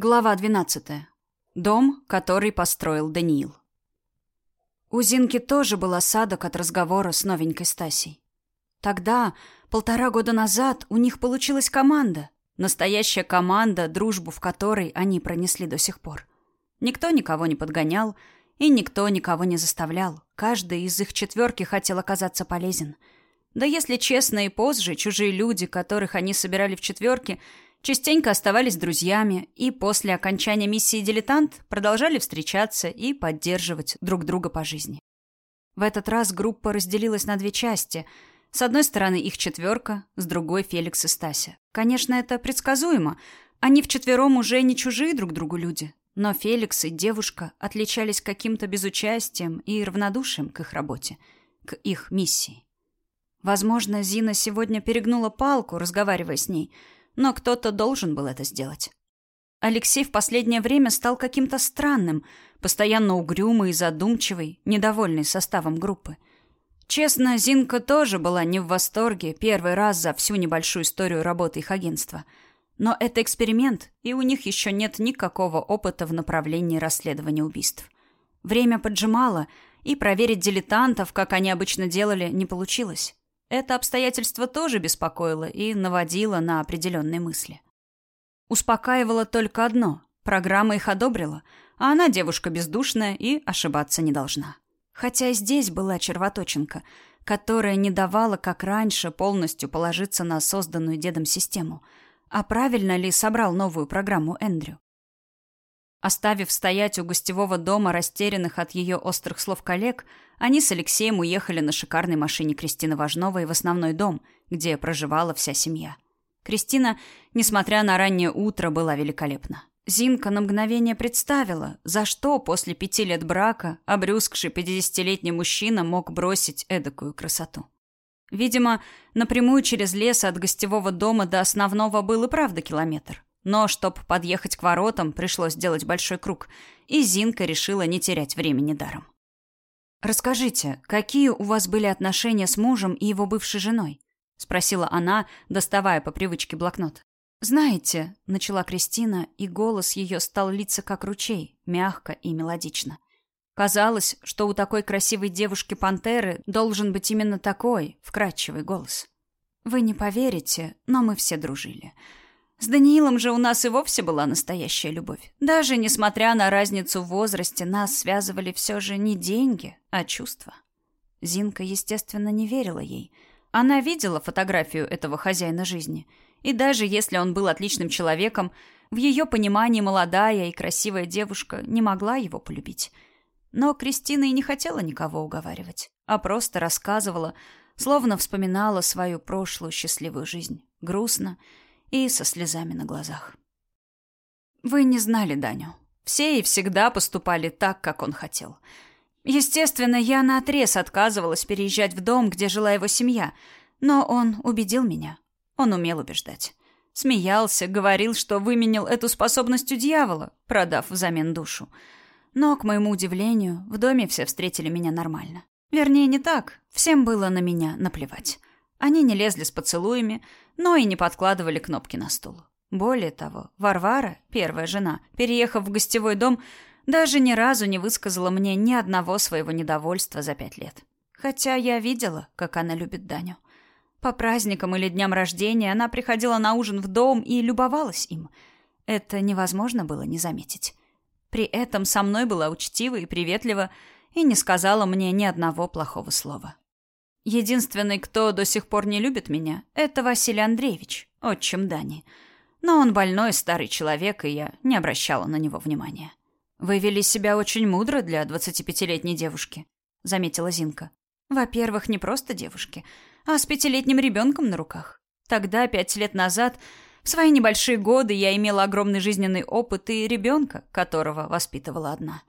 Глава 12. Дом, который построил Даниил. У Зинки тоже был осадок от разговора с новенькой Стасей. Тогда, полтора года назад, у них получилась команда. Настоящая команда, дружбу в которой они пронесли до сих пор. Никто никого не подгонял, и никто никого не заставлял. Каждый из их четверки хотел оказаться полезен. Да если честно, и позже чужие люди, которых они собирали в четверке, частенько оставались друзьями и после окончания миссии «Дилетант» продолжали встречаться и поддерживать друг друга по жизни. В этот раз группа разделилась на две части. С одной стороны их четверка, с другой — Феликс и Стася. Конечно, это предсказуемо. Они вчетвером уже не чужие друг другу люди. Но Феликс и девушка отличались каким-то безучастием и равнодушием к их работе, к их миссии. Возможно, Зина сегодня перегнула палку, разговаривая с ней — но кто-то должен был это сделать. Алексей в последнее время стал каким-то странным, постоянно угрюмый и задумчивый, недовольный составом группы. Честно, Зинка тоже была не в восторге первый раз за всю небольшую историю работы их агентства. Но это эксперимент, и у них еще нет никакого опыта в направлении расследования убийств. Время поджимало, и проверить дилетантов, как они обычно делали, не получилось. Это обстоятельство тоже беспокоило и наводило на определенные мысли. Успокаивало только одно – программа их одобрила, а она девушка бездушная и ошибаться не должна. Хотя здесь была червоточинка, которая не давала, как раньше, полностью положиться на созданную дедом систему. А правильно ли собрал новую программу Эндрю? Оставив стоять у гостевого дома растерянных от ее острых слов коллег, они с Алексеем уехали на шикарной машине Кристины Важновой в основной дом, где проживала вся семья. Кристина, несмотря на раннее утро, была великолепна. Зинка на мгновение представила, за что после пяти лет брака обрюзгший пятидесятилетний мужчина мог бросить эдакую красоту. Видимо, напрямую через лес от гостевого дома до основного был и правда километр. Но, чтобы подъехать к воротам, пришлось сделать большой круг, и Зинка решила не терять времени даром. «Расскажите, какие у вас были отношения с мужем и его бывшей женой?» — спросила она, доставая по привычке блокнот. «Знаете», — начала Кристина, и голос ее стал литься как ручей, мягко и мелодично. Казалось, что у такой красивой девушки-пантеры должен быть именно такой, вкрадчивый голос. «Вы не поверите, но мы все дружили. С Даниилом же у нас и вовсе была настоящая любовь. Даже несмотря на разницу в возрасте, нас связывали все же не деньги, а чувства. Зинка, естественно, не верила ей. Она видела фотографию этого хозяина жизни. И даже если он был отличным человеком, в ее понимании молодая и красивая девушка не могла его полюбить. Но Кристина и не хотела никого уговаривать, а просто рассказывала, словно вспоминала свою прошлую счастливую жизнь. Грустно и со слезами на глазах. Вы не знали Даню. Все и всегда поступали так, как он хотел. Естественно, я наотрез отказывалась переезжать в дом, где жила его семья, но он убедил меня. Он умел убеждать. Смеялся, говорил, что выменил эту способность у дьявола, продав взамен душу. Но, к моему удивлению, в доме все встретили меня нормально. Вернее, не так. Всем было на меня наплевать. Они не лезли с поцелуями, но и не подкладывали кнопки на стул. Более того, Варвара, первая жена, переехав в гостевой дом, даже ни разу не высказала мне ни одного своего недовольства за пять лет. Хотя я видела, как она любит Даню. По праздникам или дням рождения она приходила на ужин в дом и любовалась им. Это невозможно было не заметить. При этом со мной была учтива и приветлива и не сказала мне ни одного плохого слова. Единственный, кто до сих пор не любит меня, это Василий Андреевич, отчим Дани. Но он больной старый человек, и я не обращала на него внимания. «Вы вели себя очень мудро для двадцатипятилетней девушки», — заметила Зинка. «Во-первых, не просто девушки, а с пятилетним ребенком на руках. Тогда, пять лет назад, в свои небольшие годы я имела огромный жизненный опыт и ребенка, которого воспитывала одна.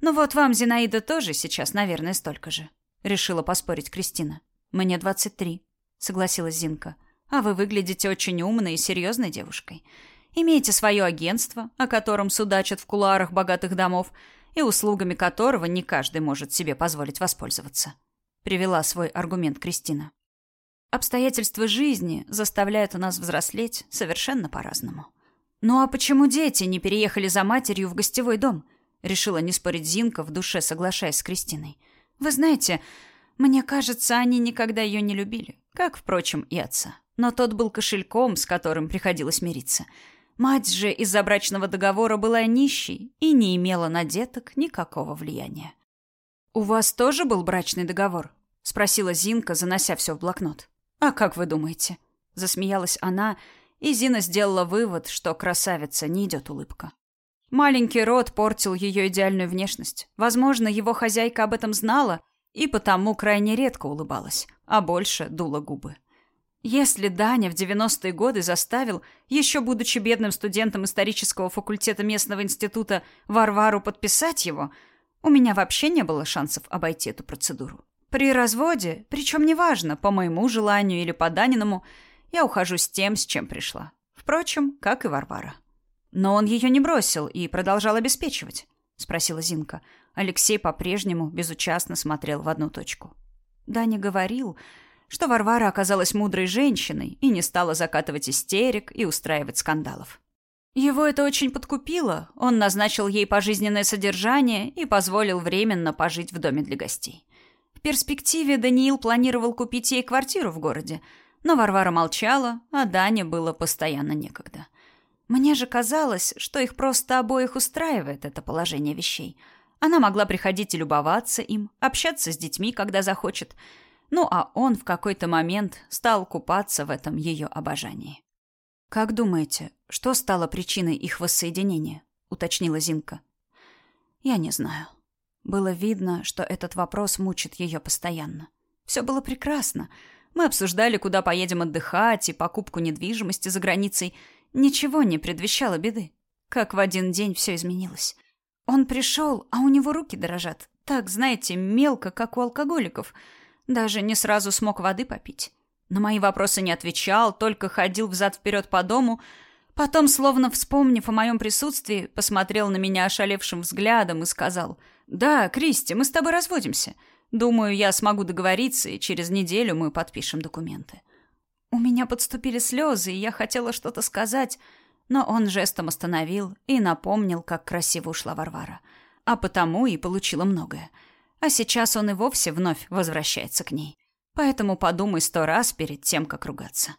Ну вот вам, Зинаида, тоже сейчас, наверное, столько же решила поспорить Кристина. Мне двадцать три, согласилась Зинка. А вы выглядите очень умной и серьезной девушкой. Имеете свое агентство, о котором судачат в кулуарах богатых домов, и услугами которого не каждый может себе позволить воспользоваться. Привела свой аргумент Кристина. Обстоятельства жизни заставляют нас взрослеть совершенно по-разному. «Ну а почему дети не переехали за матерью в гостевой дом?» Решила не спорить Зинка, в душе соглашаясь с Кристиной. «Вы знаете, мне кажется, они никогда ее не любили, как, впрочем, и отца. Но тот был кошельком, с которым приходилось мириться. Мать же из-за брачного договора была нищей и не имела на деток никакого влияния. «У вас тоже был брачный договор?» — спросила Зинка, занося все в блокнот. «А как вы думаете?» — засмеялась она и Зина сделала вывод, что красавица не идет улыбка. Маленький рот портил ее идеальную внешность. Возможно, его хозяйка об этом знала и потому крайне редко улыбалась, а больше дула губы. Если Даня в 90-е годы заставил, еще будучи бедным студентом исторического факультета местного института, Варвару подписать его, у меня вообще не было шансов обойти эту процедуру. При разводе, причем неважно, по моему желанию или по Даниному, я ухожу с тем, с чем пришла. Впрочем, как и Варвара. Но он ее не бросил и продолжал обеспечивать, спросила Зинка. Алексей по-прежнему безучастно смотрел в одну точку. Даня говорил, что Варвара оказалась мудрой женщиной и не стала закатывать истерик и устраивать скандалов. Его это очень подкупило. Он назначил ей пожизненное содержание и позволил временно пожить в доме для гостей. В перспективе Даниил планировал купить ей квартиру в городе, но Варвара молчала, а Дане было постоянно некогда. Мне же казалось, что их просто обоих устраивает это положение вещей. Она могла приходить и любоваться им, общаться с детьми, когда захочет. Ну, а он в какой-то момент стал купаться в этом ее обожании. «Как думаете, что стало причиной их воссоединения?» — уточнила Зинка. «Я не знаю». Было видно, что этот вопрос мучит ее постоянно. Все было прекрасно — мы обсуждали, куда поедем отдыхать, и покупку недвижимости за границей. Ничего не предвещало беды. Как в один день все изменилось. Он пришел, а у него руки дрожат. Так, знаете, мелко, как у алкоголиков. Даже не сразу смог воды попить. На мои вопросы не отвечал, только ходил взад-вперед по дому. Потом, словно вспомнив о моем присутствии, посмотрел на меня ошалевшим взглядом и сказал, «Да, Кристи, мы с тобой разводимся». Думаю, я смогу договориться, и через неделю мы подпишем документы. У меня подступили слезы, и я хотела что-то сказать, но он жестом остановил и напомнил, как красиво ушла Варвара. А потому и получила многое. А сейчас он и вовсе вновь возвращается к ней. Поэтому подумай сто раз перед тем, как ругаться.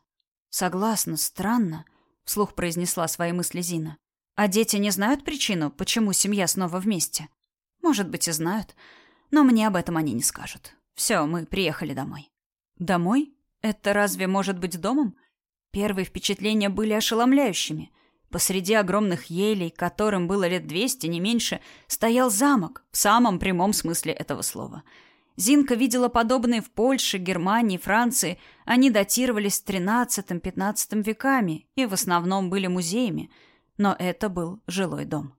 Согласна, странно, вслух произнесла свои мысли Зина. А дети не знают причину, почему семья снова вместе? Может быть, и знают. Но мне об этом они не скажут. Все, мы приехали домой. Домой? Это разве может быть домом? Первые впечатления были ошеломляющими. Посреди огромных елей, которым было лет двести, не меньше, стоял замок, в самом прямом смысле этого слова. Зинка видела подобные в Польше, Германии, Франции. Они датировались XIII-XV веками и в основном были музеями. Но это был жилой дом.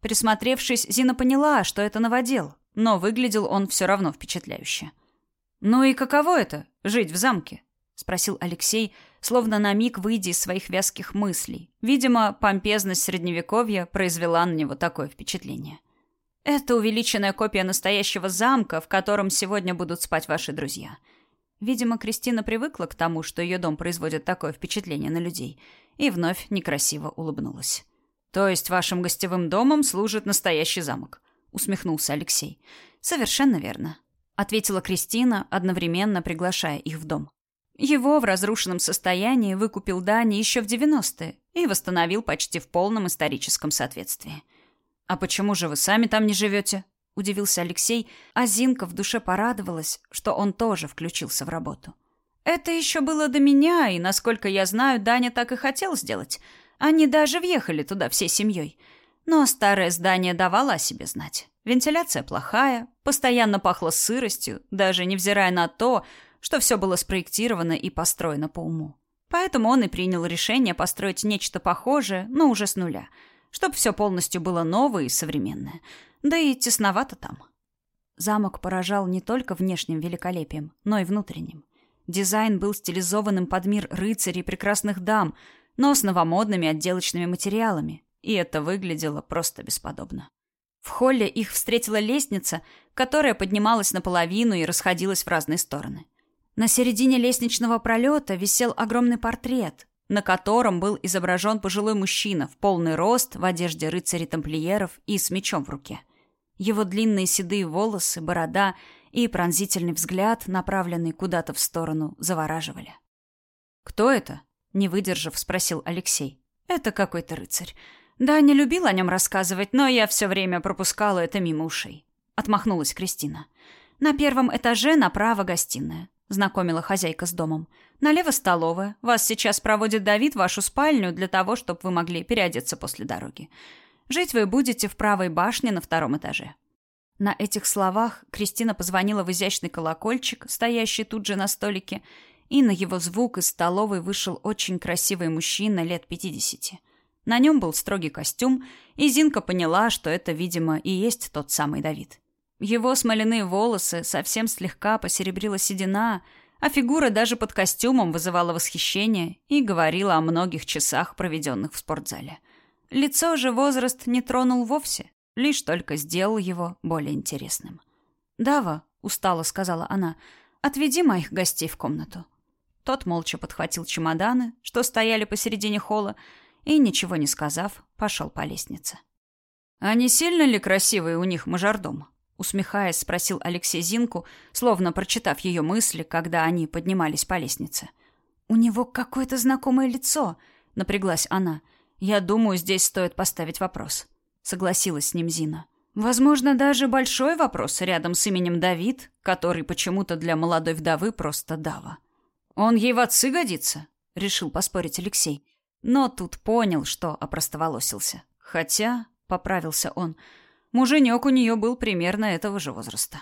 Присмотревшись, Зина поняла, что это новодел, но выглядел он все равно впечатляюще. «Ну и каково это — жить в замке?» — спросил Алексей, словно на миг выйдя из своих вязких мыслей. Видимо, помпезность Средневековья произвела на него такое впечатление. «Это увеличенная копия настоящего замка, в котором сегодня будут спать ваши друзья». Видимо, Кристина привыкла к тому, что ее дом производит такое впечатление на людей, и вновь некрасиво улыбнулась. «То есть вашим гостевым домом служит настоящий замок?» усмехнулся Алексей. Совершенно верно, ответила Кристина, одновременно приглашая их в дом. Его в разрушенном состоянии выкупил Дани еще в 90-е и восстановил почти в полном историческом соответствии. «А почему же вы сами там не живете?» – удивился Алексей, а Зинка в душе порадовалась, что он тоже включился в работу. «Это еще было до меня, и, насколько я знаю, Даня так и хотел сделать. Они даже въехали туда всей семьей. Но старое здание давало о себе знать. Вентиляция плохая, постоянно пахло сыростью, даже невзирая на то, что все было спроектировано и построено по уму. Поэтому он и принял решение построить нечто похожее, но уже с нуля, чтобы все полностью было новое и современное. Да и тесновато там. Замок поражал не только внешним великолепием, но и внутренним. Дизайн был стилизованным под мир рыцарей и прекрасных дам, но с новомодными отделочными материалами, и это выглядело просто бесподобно. В холле их встретила лестница, которая поднималась наполовину и расходилась в разные стороны. На середине лестничного пролета висел огромный портрет. на котором был изображен пожилой мужчина в полный рост в одежде рыцарей-тамплиеров и с мечом в руке. Его длинные седые волосы, борода и пронзительный взгляд, направленный куда-то в сторону, завораживали. «Кто это?» — не выдержав, спросил Алексей. «Это какой-то рыцарь. Да, не любил о нем рассказывать, но я все время пропускала это мимо ушей». Отмахнулась Кристина. «На первом этаже направо гостиная», — знакомила хозяйка с домом. «Налево столовая. Вас сейчас проводит Давид в вашу спальню для того, чтобы вы могли переодеться после дороги. Жить вы будете в правой башне на втором этаже». На этих словах Кристина позвонила в изящный колокольчик, стоящий тут же на столике, и на его звук из столовой вышел очень красивый мужчина лет пятидесяти. На нем был строгий костюм, и Зинка поняла, что это, видимо, и есть тот самый Давид. Его смоляные волосы совсем слегка посеребрила седина, а фигура даже под костюмом вызывала восхищение и говорила о многих часах, проведенных в спортзале. Лицо же возраст не тронул вовсе, лишь только сделал его более интересным. «Дава», — устало сказала она, — «отведи моих гостей в комнату». Тот молча подхватил чемоданы, что стояли посередине холла, и, ничего не сказав, пошел по лестнице. «А не сильно ли красивый у них мажордом?» Усмехаясь, спросил Алексей Зинку, словно прочитав ее мысли, когда они поднимались по лестнице. «У него какое-то знакомое лицо», — напряглась она. «Я думаю, здесь стоит поставить вопрос», — согласилась с ним Зина. «Возможно, даже большой вопрос рядом с именем Давид, который почему-то для молодой вдовы просто Дава». «Он ей в отцы годится?» — решил поспорить Алексей. Но тут понял, что опростоволосился. Хотя, — поправился он, — муженек у нее был примерно этого же возраста.